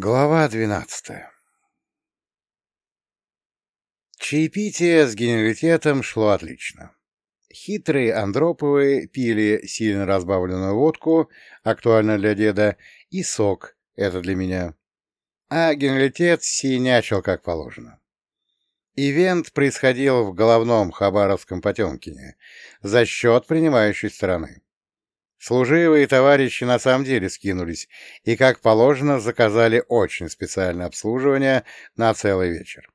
Глава двенадцатая Чаепитие с генералитетом шло отлично. Хитрые Андроповы пили сильно разбавленную водку, актуально для деда, и сок, это для меня. А генералитет синячил как положено. Ивент происходил в головном Хабаровском Потемкине за счет принимающей стороны. Служивые товарищи на самом деле скинулись и, как положено, заказали очень специальное обслуживание на целый вечер.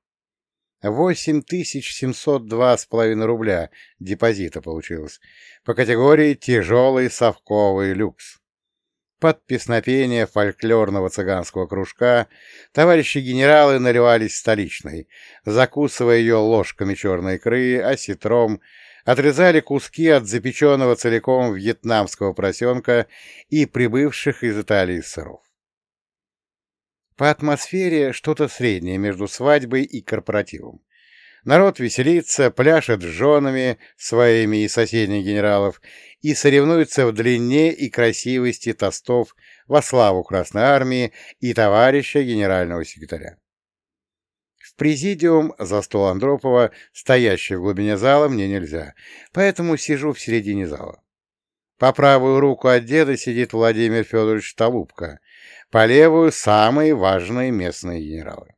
Восемь тысяч семьсот два с половиной рубля депозита получилось по категории «тяжелый совковый люкс». Под песнопение фольклорного цыганского кружка товарищи генералы наливались столичной, закусывая ее ложками черной икры, осетром, отрезали куски от запеченного целиком вьетнамского поросенка и прибывших из Италии сыров. По атмосфере что-то среднее между свадьбой и корпоративом. Народ веселится, пляшет с женами своими и соседних генералов и соревнуется в длине и красивости тостов во славу Красной Армии и товарища генерального секретаря. В президиум за стол Андропова, стоящий в глубине зала, мне нельзя, поэтому сижу в середине зала. По правую руку от деда сидит Владимир Федорович Толубко, по левую — самые важные местные генералы.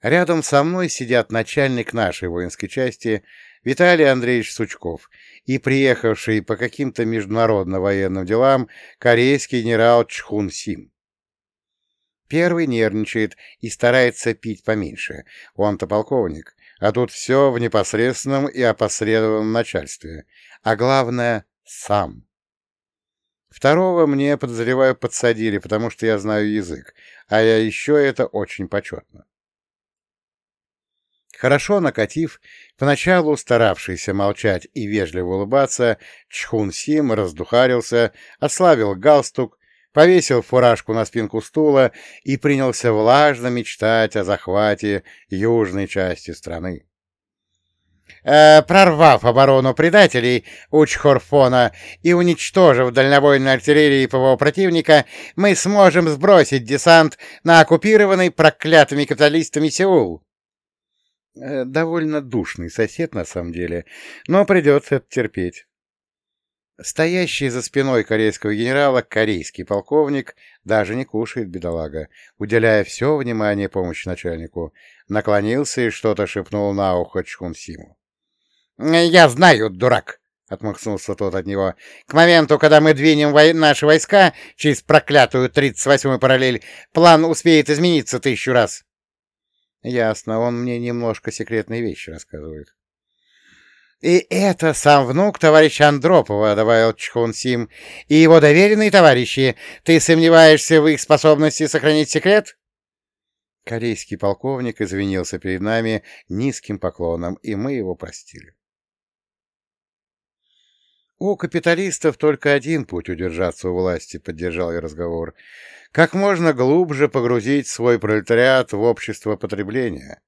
Рядом со мной сидят начальник нашей воинской части Виталий Андреевич Сучков и приехавший по каким-то международно-военным делам корейский генерал Чхун Сим. Первый нервничает и старается пить поменьше. Он-то полковник, а тут все в непосредственном и опосредованном начальстве. А главное — сам. Второго мне, подозреваю, подсадили, потому что я знаю язык, а я еще это очень почетно. Хорошо накатив, поначалу старавшийся молчать и вежливо улыбаться, Чхун Сим раздухарился, ослабил галстук, повесил фуражку на спинку стула и принялся влажно мечтать о захвате южной части страны. Э, прорвав оборону предателей Учхорфона и уничтожив дальнобойную артиллерию ПВО противника, мы сможем сбросить десант на оккупированный проклятыми капиталистами Сеул. Э, довольно душный сосед, на самом деле, но придется это терпеть. Стоящий за спиной корейского генерала корейский полковник даже не кушает бедолага, уделяя все внимание помощи начальнику, наклонился и что-то шепнул на ухо Чхунсиму. «Я знаю, дурак!» — отмахнулся тот от него. «К моменту, когда мы двинем вой наши войска через проклятую 38-ю параллель, план успеет измениться тысячу раз». Ясно, он мне немножко секретные вещи рассказывает. «И это сам внук товарища Андропова», — добавил Чхун Сим, — «и его доверенные товарищи. Ты сомневаешься в их способности сохранить секрет?» Корейский полковник извинился перед нами низким поклоном, и мы его простили. У капиталистов только один путь удержаться у власти, — поддержал я разговор. Как можно глубже погрузить свой пролетариат в общество потребления,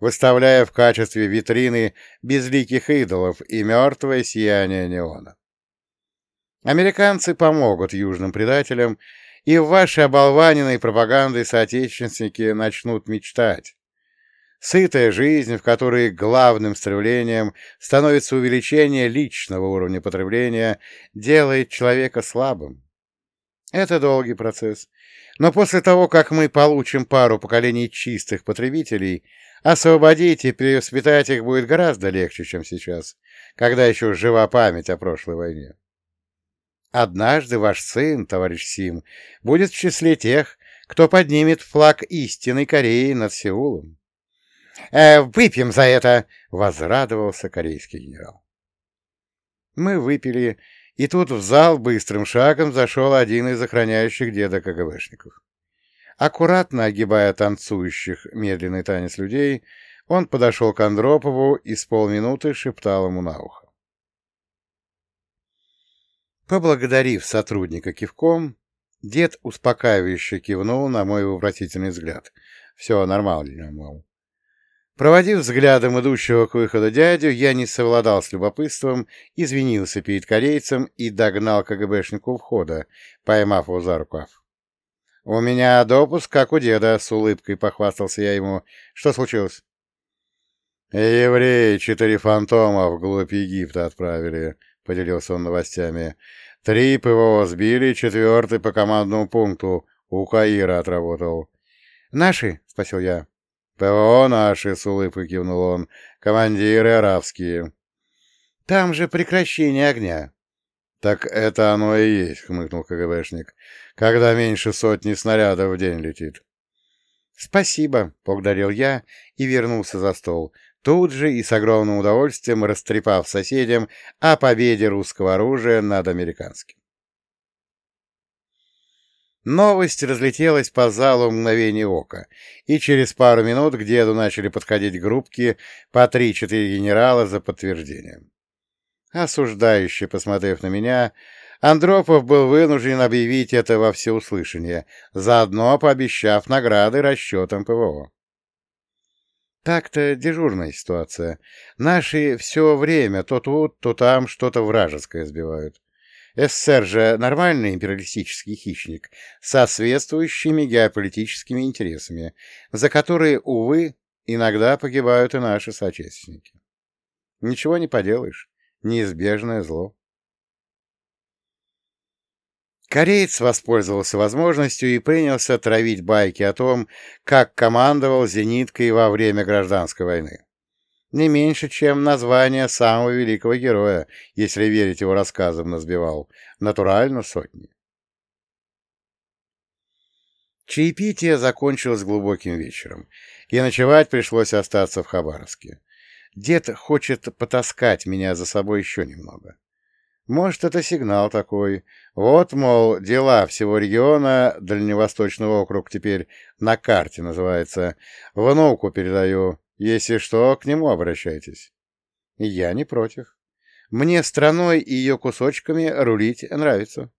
выставляя в качестве витрины безликих идолов и мертвое сияние неона. Американцы помогут южным предателям, и в вашей оболваненной пропагандой соотечественники начнут мечтать, Сытая жизнь, в которой главным стремлением становится увеличение личного уровня потребления, делает человека слабым. Это долгий процесс. Но после того, как мы получим пару поколений чистых потребителей, освободить и перевоспитать их будет гораздо легче, чем сейчас, когда еще жива память о прошлой войне. Однажды ваш сын, товарищ Сим, будет в числе тех, кто поднимет флаг истинной Кореи над Сеулом. Э, «Выпьем за это!» — возрадовался корейский генерал. Мы выпили, и тут в зал быстрым шагом зашел один из охраняющих деда КГБшников. Аккуратно огибая танцующих медленный танец людей, он подошел к Андропову и с полминуты шептал ему на ухо. Поблагодарив сотрудника кивком, дед успокаивающе кивнул на мой вопросительный взгляд. Все нормально, мол. Проводив взглядом идущего к выходу дядю, я не совладал с любопытством, извинился перед корейцем и догнал КГБшнику у входа, поймав его за рукав. «У меня допуск, как у деда», — с улыбкой похвастался я ему. «Что случилось?» «Евреи четыре фантома вглубь Египта отправили», — поделился он новостями. «Три ПВО сбили, четвертый по командному пункту у Каира отработал». «Наши?» — спросил я. «ПВО наши», — с улыбкой кивнул он. «Командиры арабские». «Там же прекращение огня». «Так это оно и есть», — хмыкнул КГБшник, — «когда меньше сотни снарядов в день летит». «Спасибо», — поблагодарил я и вернулся за стол, тут же и с огромным удовольствием растрепав соседям о победе русского оружия над американским. Новость разлетелась по залу мгновение ока, и через пару минут к деду начали подходить группки по три-четыре генерала за подтверждением. Осуждающий, посмотрев на меня, Андропов был вынужден объявить это во всеуслышание, заодно пообещав награды расчетам ПВО. Так-то дежурная ситуация. Наши все время то тут, то там что-то вражеское сбивают. СССР же нормальный империалистический хищник с соответствующими геополитическими интересами, за которые, увы, иногда погибают и наши соотечественники. Ничего не поделаешь неизбежное зло. Кореец воспользовался возможностью и принялся травить байки о том, как командовал зениткой во время гражданской войны. Не меньше, чем название самого великого героя, если верить его рассказам, назбивал. Натурально сотни. Чаепитие закончилось глубоким вечером, и ночевать пришлось остаться в Хабаровске. Дед хочет потаскать меня за собой еще немного. Может, это сигнал такой. Вот, мол, дела всего региона, Дальневосточный округ теперь на карте называется. Внуку передаю. Если что, к нему обращайтесь. Я не против. Мне страной и ее кусочками рулить нравится.